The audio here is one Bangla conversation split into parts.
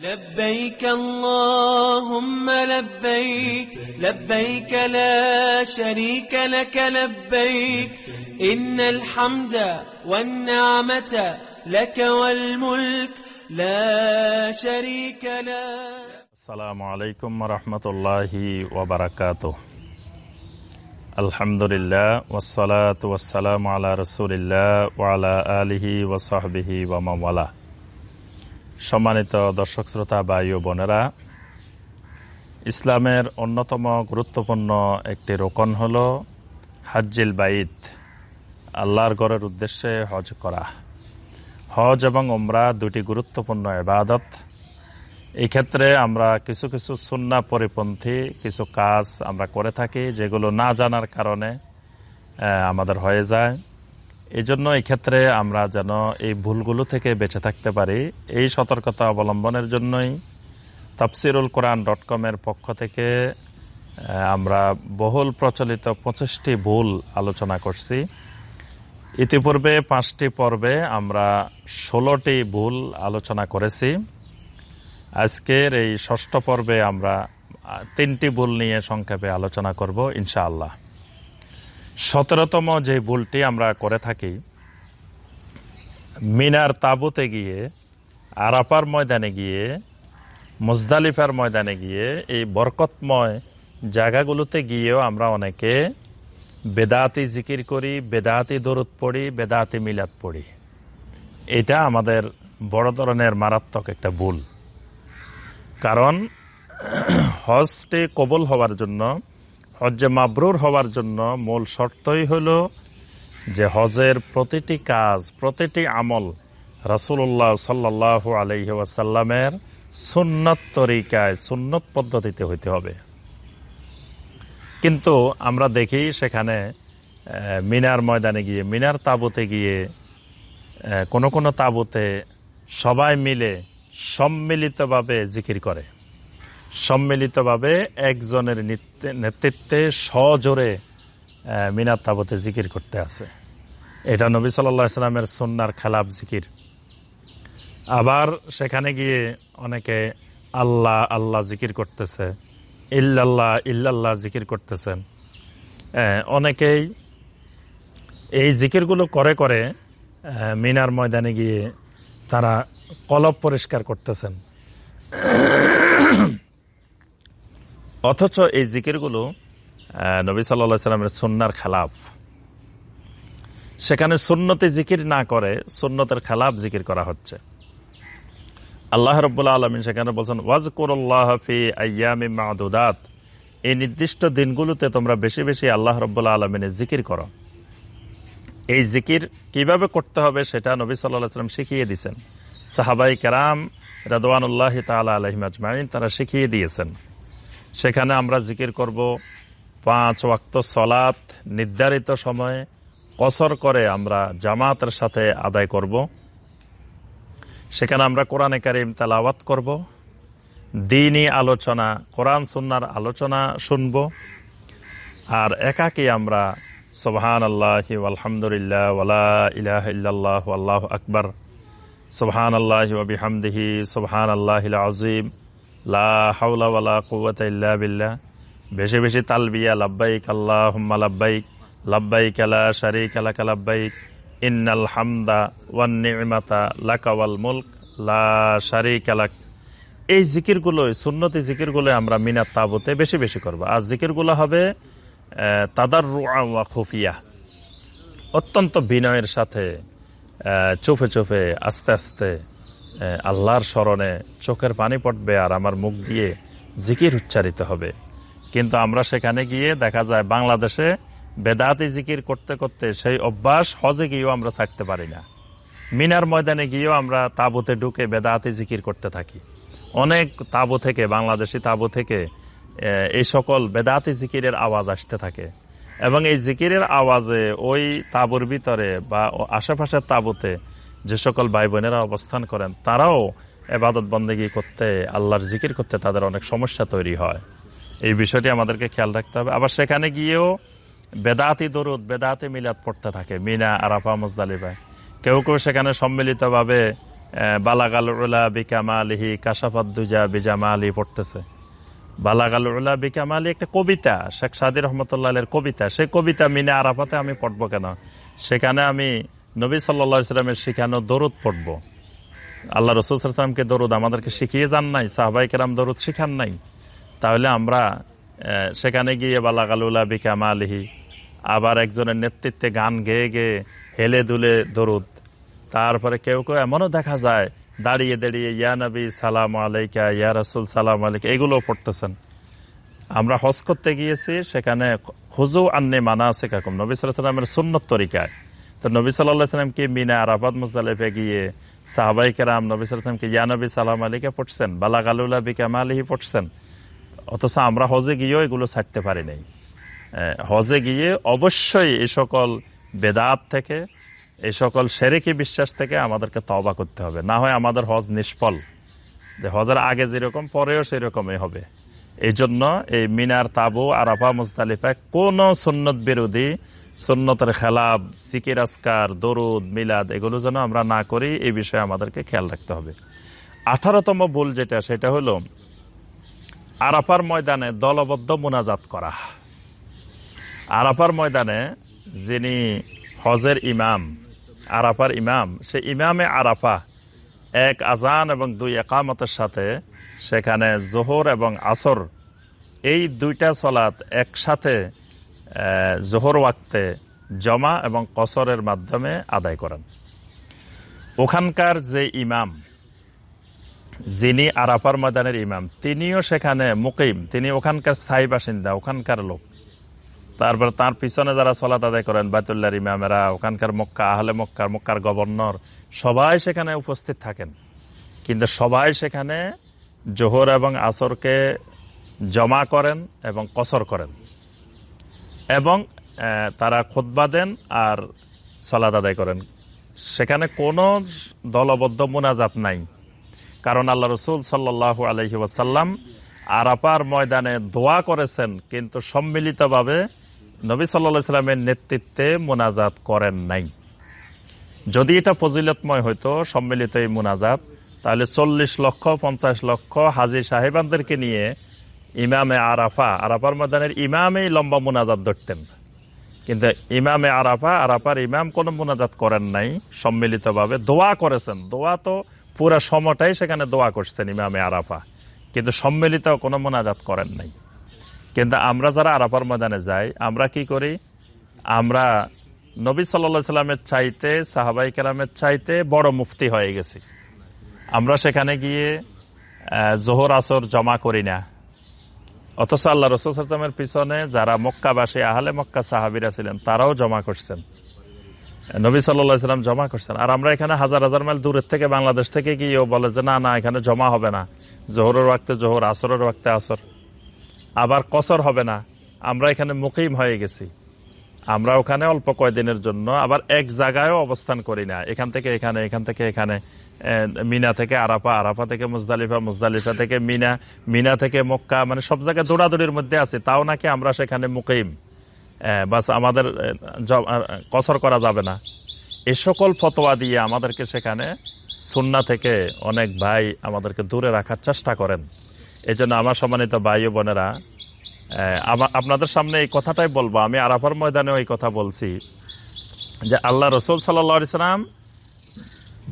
لبيك اللهم لبيك لبيك لا شريك لك لبيك. إن الحمد والنعمة لك والملك لا شريك لك السلام عليكم ورحمة الله وبركاته. الحمد لله والصلاة والسلام على رسول الله وعلى آله وصحبه ومن والاه. সম্মানিত দর্শক, শ্রোতা, ভাই ও বোনেরা, ইসলামের অন্যতম গুরুত্বপূর্ণ একটি রোকন হল হাজ্জিল বাইত, আল্লাহর গড়ের উদ্দেশ্যে হজ করা। হজ এবং ওমরা দুটি গুরুত্বপূর্ণ এবাদত এই ক্ষেত্রে আমরা কিছু কিছু সুন্না পরিপন্থী কিছু কাজ আমরা করে থাকি, যেগুলো না জানার কারণে আমাদের হয়ে যায়। এই জন্য এই ক্ষেত্রে আমরা যেন এই ভুলগুলো থেকে বেঁচে থাকতে পারি। এই সতর্কতা অবলম্বনের জন্যই তাফসিরুল কোরআন ডট কমের পক্ষ থেকে আমরা বহুল প্রচলিত পঁচিশটি ভুল আলোচনা করছি। ইতিপূর্বে পাঁচটি পর্বে আমরা ষোলোটি ভুল আলোচনা করেছি। আজকের এই ষষ্ঠ পর্বে আমরা তিনটি ভুল নিয়ে সংক্ষেপে আলোচনা করব, ইনশাআল্লাহ। সতেরোতম যে ভুলটি আমরা করে থাকি, মিনার তাবুতে গিয়ে আরাপার ময়দানে গিয়ে, মুজদালিফার ময়দানে গিয়ে, এই বরকতময় জায়গাগুলোতে গিয়েও আমরা অনেকে বেদাতি জিকির করি, বেদাতি দরুদ পড়ি, বেদাতি মিলাদ পড়ি। এটা আমাদের বড় ধরনের মারাত্মক একটা ভুল। কারণ হজটি কবল হওয়ার জন্য হজ্জে মাবরুর হওয়ার জন্য মূল শর্তই হল যে হজের প্রতিটি কাজ, প্রতিটি আমল রাসুল্লাহ সাল্লাহ আলহি ওয়াসাল্লামের সুন্নত তরিকায়, সুন্নত পদ্ধতিতে হইতে হবে। কিন্তু আমরা দেখি সেখানে মিনার ময়দানে গিয়ে, মিনার তাবুতে গিয়ে কোনো কোনো তাবুতে সবাই মিলে সম্মিলিতভাবে জিকির করে। সম্মিলিতভাবে একজনের নেতৃত্বে সজোরে মিনার তাবতে জিকির করতে আছে। এটা নবী সাল্লাহ ইসলামের সন্ন্যার খেলাপ জিকির। আবার সেখানে গিয়ে অনেকে আল্লাহ আল্লাহ জিকির করতেছে, ইল্লাল্লাহ ইল্লাল্লাহ জিকির করতেছেন। অনেকেই এই জিকিরগুলো করে করে মিনার ময়দানে গিয়ে তারা কলব পরিষ্কার করতেছেন। অথচ এই জিকিরগুলো নবী সাল্লা সাল্লামের সুন্নার খেলাফ। সেখানে সুন্নতে জিকির না করে সুন্নতের খেলাফ জিকির করা হচ্ছে। আল্লাহ রব্বুল্লা আলমিন সেখানে বলছেন ওয়াজ করল্লাহ ফি আয়ামি মাদুদাত। এই নির্দিষ্ট দিনগুলোতে তোমরা বেশি বেশি আল্লাহ রব্বুল্লা আলমিনের জিকির করো। এই জিকির কীভাবে করতে হবে সেটা নবী সাল্লাহ সাল্লাম শিখিয়ে দিয়েছেন। সাহাবাই কেরাম রাদওয়ানুল্লাহ তালা আলহিম আজমাইন তারা শিখিয়ে দিয়েছেন। সেখানে আমরা জিকির করব পাঁচ ওয়াক্ত সলাত নির্ধারিত সময়ে কসর করে আমরা জামাতের সাথে আদায় করব। সেখানে আমরা কোরআনে কারিম তালাওয়াত করব। দিনই আলোচনা, কোরআন সুন্নার আলোচনা শুনব। আর একাকি আমরা সুবহান আল্লাহ আলহামদুলিল্লাহ ওয়ালা ইলাহ আল্লাহ আকবর সুবহান আল্লাহ ওবিহামদিহি সুবহান আল্লাহ আজিম লা হাওলা ওয়ালা কুওয়াতা ইল্লা বেশি বেশি তালবিয়া, লাব্বাইক আল্লাহুম্মা লাব্বাইক লাব্বাইক লা শারীকা লাকা লাব্বাইক, ইন্নাল হামদা ওয়ান নি'মাতা লাকা ওয়াল মুলক, লা শারীকা লাক। এই জিকিরগুলো সুন্নতি জিকিরগুলো আমরা মিনার তাবুতে বেশি বেশি করব। আর জিকিরগুলো হবে তাদার ওয়া খুফিয়া। অত্যন্ত বিনয়ের সাথে চোফে চোফে আস্তে আস্তে আল্লাহর স্মরণে চোখের পানি পড়বে আর আমার মুখ দিয়ে জিকির উচ্চারিত হবে। কিন্তু আমরা সেখানে গিয়ে দেখা যায় বাংলাদেশে বেদাতি জিকির করতে করতে সেই অভ্যাস হজে গিয়েও আমরা থাকতে পারি না। মিনার ময়দানে গিয়েও আমরা তাবুতে ঢুকে বেদাতি জিকির করতে থাকি। অনেক তাবু থেকে, বাংলাদেশি তাবু থেকে এই সকল বেদাতি জিকিরের আওয়াজ আসতে থাকে। এবং এই জিকিরের আওয়াজে ওই তাবুর ভিতরে বা আশেপাশের তাবুতে যে সকল ভাই বোনেরা অবস্থান করেন, তারাও এবাদত বন্দেগি করতে, আল্লাহর জিকির করতে তাদের অনেক সমস্যা তৈরি হয়। এই বিষয়টি আমাদেরকে খেয়াল রাখতে হবে। আবার সেখানে গিয়েও বেদাতি দরুদ, বেদাতি মিলাদ পড়তে থাকে, মিনা, আরাফা মুজদালিফায় কেউ কেউ সেখানে সম্মিলিতভাবে বালাগাল উলা বিকামালিহি কাশাফাদ্দুজা বিজামালি পড়তেছে। বালাগাল উলা বিকামালি একটা কবিতা, শেখ সাদি রহমতুল্লাহ কবিতা। সেই কবিতা মিনা, আরাফাতে আমি পড়ব কেন? সেখানে আমি নবী সাল্লা ইসলামের শিখানো দরুদ পড়ব। আল্লাহ রসুলামকে দরুদ আমাদেরকে শিখিয়ে যান নাই সাহবাই কেরাম দরুদ শিখান নাই। তাহলে আমরা সেখানে গিয়ে বালা বালাগালুলা বিকামা আলিহি আবার একজনের নেতৃত্বে গান গেয়ে গেয়ে হেলে দুলে দরুদ। তারপরে কেউ কেউ এমনও দেখা যায়, দাঁড়িয়ে দাঁড়িয়ে, ইয়া নবী, সালাম আলাইকা, ইয়া রসুল, সালাম আলাইকা এগুলো পড়তেছেন। আমরা হজ করতে গিয়েছি, সেখানে খুজু আন্নে মানা আছে কাকুম নবী সাল্লামের সুন্নত তরিকায়। তো নবী সাল্লাহ সাল্লামকে মিনা আরাফাত মুজালেফে গিয়ে সাহাবাই কেরাম নবী সাল্লামকে ইয়া নবী, সালাম আলীকে পড়ছেন? বালা গালুল্লাহ বিকামা আলিহি পড়ছেন? অথচ আমরা হজে গিয়েও এগুলো ছাড়তে পারি নাই। হজে গিয়ে অবশ্যই এই সকল বেদাত থেকে, এই সকল সেরেকি বিশ্বাস থেকে আমাদেরকে তবা করতে হবে। না হয় আমাদের হজ নিষ্ফল। যে হজের আগে যেরকম, পরেও সেরকমই হবে। এই জন্য এই মিনার তাবু, আরাফা মুস্তালিফা কোন সুন্নত বিরোধী, সুন্নতের খেলাব সিকির, আসকার, দরুদ, মিলাদ, এগুলো যেন আমরা না করি, এই বিষয়ে আমাদেরকে খেয়াল রাখতে হবে। আঠারোতম ভুল যেটা, সেটা হলো আরাফার ময়দানে দলবদ্ধ মোনাজাত করা। আরাফার ময়দানে যিনি হজের ইমাম, আরাফার ইমাম, সে ইমামে আরাফা এক আজান এবং দুই একামতের সাথে সেখানে জোহর এবং আসর, এই দুইটা সলাৎ একসাথে জোহর ওয়াক্তে জমা এবং কসরের মাধ্যমে আদায় করেন। ওখানকার যে ইমাম, যিনি আরাফার ময়দানের ইমাম, তিনিও সেখানে মুকিম, তিনি ওখানকার স্থায়ী বাসিন্দা, ওখানকার লোক। তারপর তার পিছনে যারা সলাত আদায় করেন বাতুল্লার ইমামেরা, ওখানকার মক্কা, আহলে মক্কার মক্কার গভর্নর, সবাই সেখানে উপস্থিত থাকেন। কিন্তু সবাই সেখানে জোহর এবং আসরকে জমা করেন এবং কসর করেন। এবং তারা খোদবা দেন আর সলাদ আদায় করেন। সেখানে কোনো দলবদ্ধ মোনাজাত নাই। কারণ আল্লাহ রসুল সাল্লাহ আলহি ওয়াসাল্লাম আরাপার ময়দানে দোয়া করেছেন, কিন্তু সম্মিলিতভাবে নবী সাল্লা সাল্লামের নেতৃত্বে মোনাজাত করেন নাই। যদি এটা ফজিলতময় হইতো, সম্মিলিত এই মোনাজাত, তাহলে চল্লিশ লক্ষ, পঞ্চাশ লক্ষ হাজি সাহেবানদেরকে নিয়ে ইমামে আরাফা, আরাফার ময়দানের ইমামেই লম্বা মোনাজাত ধরতেন। কিন্তু ইমামে আরাফা, আরাফার ইমাম কোনো মোনাজাত করেন নাই, সম্মিলিতভাবে দোয়া করেছেন। দোয়া তো পুরা সময়টাই সেখানে দোয়া করছেন ইমামে আরাফা। কিন্তু সম্মিলিত কোনো মোনাজাত করেন নাই। কিন্তু আমরা যারা আরাফার ময়দানে যাই, আমরা কি করি? আমরা নবী সাল্লা সাল্লামের চাইতে, সাহাবাই কেরামের চাইতে বড় মুফতি হয়ে গেছি। আমরা সেখানে গিয়ে জোহর আসর জমা করি না। অথচ আল্লাহ রসুলের পিছনে যারা মক্কাবাসী, আহলে মক্কা সাহাবিরা ছিলেন, তারাও জমা করছেন। নবী সাল্লাম জমা করছেন। আর আমরা এখানে হাজার হাজার মাইল দূরের থেকে বাংলাদেশ থেকে গিয়েও বলে যে, না না, এখানে জমা হবে না। জোহরের ওয়াক্তে জোহর, আসরের ওয়াক্তে আসর। আবার কসর হবে না। আমরা এখানে মুকিম হয়ে গেছি। আমরা ওখানে অল্প কয়দিনের জন্য আবার এক জায়গায়ও অবস্থান করি না। এখান থেকে এখানে, এখান থেকে এখানে মিনা থেকে আরাফা আরাফা থেকে মুজদালিফা মুজদালিফা থেকে মিনা মিনা থেকে মক্কা মানে সব জায়গায় দৌড়াদৌড়ির মধ্যে আছে। তাও নাকি আমরা সেখানে মুকিম। বাস আমাদের কসর করা যাবে না। এ সকল ফতোয়া দিয়ে আমাদেরকে সেখানে সুন্না থেকে অনেক ভাই আমাদেরকে দূরে রাখার চেষ্টা করেন। এই জন্য আমার সম্মানিত ভাই বোনেরা আপনাদের সামনে এই কথাটাই বলব। আমি আরাফার ময়দানেও এই কথা বলছি যে আল্লাহ রসুল সাল্লা সাল্লাম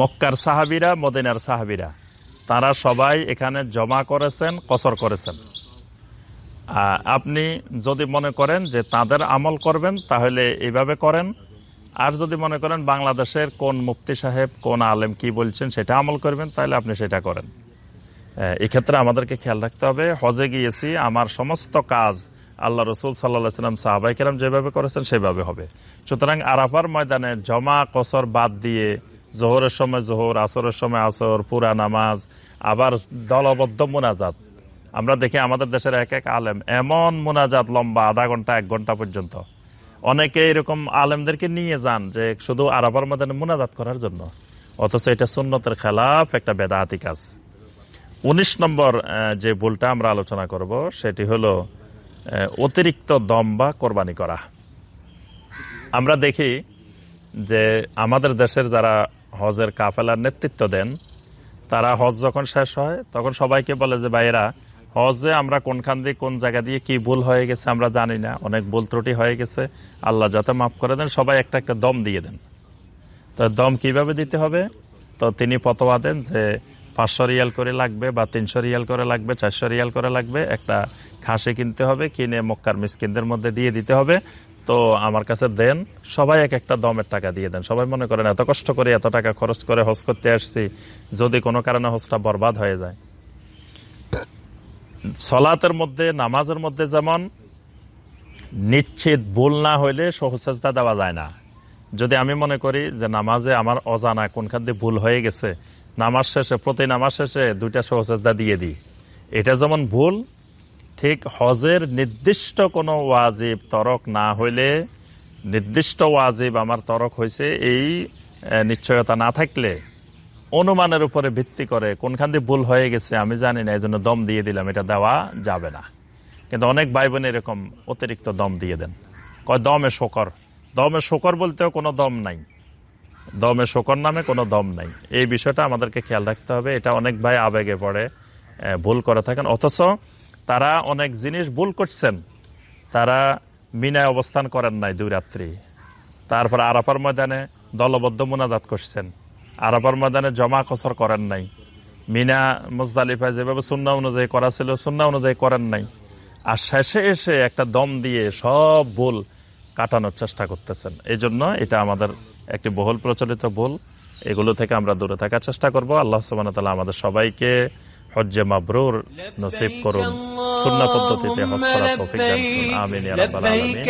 মক্কার সাহাবিরা, মদিনার সাহাবিরা, তারা সবাই এখানে জমা করেছেন, কসর করেছেন। আপনি যদি মনে করেন যে তাদের আমল করবেন, তাহলে এইভাবে করেন। আর যদি মনে করেন বাংলাদেশের কোন মুফতি সাহেব, কোন আলেম কি বলছেন সেটা আমল করবেন, তাহলে আপনি সেটা করেন। এক্ষেত্রে আমাদেরকে খেয়াল রাখতে হবে। হজে গিয়েছি, আমার সমস্ত কাজ আল্লাহ রসুল সাল্লাহ সাল্লাম সাহাবাই কেরাম যেভাবে করেছেন সেভাবে হবে। সুতরাং আরাফার ময়দানে জমা কসর বাদ দিয়ে জোহরের সময় জোহর, আসরের সময় আসর, পুরা নামাজ, আবার দলবদ্ধ মোনাজাত। আমরা দেখি আমাদের দেশের এক এক আলেম এমন মোনাজাত লম্বা আধা ঘণ্টা, এক ঘণ্টা পর্যন্ত। অনেকে এরকম আলেমদেরকে নিয়ে যান যে শুধু আরাফার ময়দানে মোনাজাত করার জন্য। অথচ এটা সুন্নতের খেলাফ, একটা বেদাহাতি কাজ। উনিশ নম্বর যে ভুলটা আমরা আলোচনা করব, সেটি হলো অতিরিক্ত দম বা কোরবানি করা। আমরা দেখি যে আমাদের দেশের যারা হজের কাফেলার নেতৃত্ব দেন, তারা হজ যখন শেষ হয়, তখন সবাইকে বলে যে, ভাইয়েরা, হজে আমরা কোনখান দিয়ে, কোন জায়গা দিয়ে কি ভুল হয়ে গেছে আমরা জানি না। অনেক ভুল ত্রুটি হয়ে গেছে। আল্লাহ যাতে মাফ করে দেন, সবাই একটা একটা দম দিয়ে দেন। তো দম কীভাবে দিতে হবে? তো তিনি ফতোয়া দেন যে পাঁচশো রিয়াল করে লাগবে বা তিনশো রিয়াল করে লাগবে, চারশো রিয়াল করে লাগবে। একটা খাসি কিনতে হবে, কিনে মক্কার মিসকিনদের মধ্যে দিয়ে দিতে হবে। তো আমার কাছে দেন, সবাই এক একটা দমের টাকা দিয়ে দেন। সবাই মনে করেন, এত কষ্ট করে, এত টাকা খরচ করে হজ করতে আসছি, যদি কোনো কারণে হজটা বরবাদ হয়ে যায়। সলাতের মধ্যে, নামাজের মধ্যে যেমন নিশ্চিত ভুল না হইলে সহসেজদা দেওয়া যায় না। যদি আমি মনে করি যে নামাজে আমার অজানা কোনখান দিয়ে ভুল হয়ে গেছে নামাজ শেষে, প্রতি নামাজ শেষে দুইটা সহসেজদা দিয়ে দিই। এটা যেমন ভুল, ঠিক হজের নির্দিষ্ট কোনো ওয়াজিব তরক না হইলে, নির্দিষ্ট ওয়াজিব আমার তরক হয়েছে এই নিশ্চয়তা না থাকলে অনুমানের উপরে ভিত্তি করে কোনখান দিয়ে ভুল হয়ে গেছে আমি জানি না এই জন্য দম দিয়ে দিলাম, এটা দেওয়া যাবে না। কিন্তু অনেক ভাই বোন এরকম অতিরিক্ত দম দিয়ে দেন। কয়, দমে শকর। দমে শকর বলতেও কোনো দম নাই। দমে শোকর নামে কোনো দম নাই। এই বিষয়টা আমাদেরকে খেয়াল রাখতে হবে। এটা অনেক ভাই আবেগে পড়ে ভুল করে থাকেন। অথচ তারা অনেক জিনিস ভুল করছেন। তারা মিনায় অবস্থান করেন নাই দুই রাত্রি। তারপর আরাফার ময়দানে দলবদ্ধ মুনাজাত করছেন। আরাফার ময়দানে জমা কসর করেন নাই। মিনা মুজদালিফা যেভাবে সুন্না অনুযায়ী করা ছিল সুন্না অনুযায়ী করেন নাই। আর শেষে এসে একটা দম দিয়ে সব ভুল কাটানোর চেষ্টা করতেছেন। এই জন্য এটা আমাদের একটি বহুল প্রচলিত ভুল এগুলো থেকে আমরা দূরে থাকার চেষ্টা করব। আল্লাহ ওয়া আমাদের সবাইকে হজ্জে মাবরুর নসিব করুন সুন্না পদ্ধতিতে হজ করা তৌফিক দান করুন। আমিন ইয়া রাব্বাল আলামিন।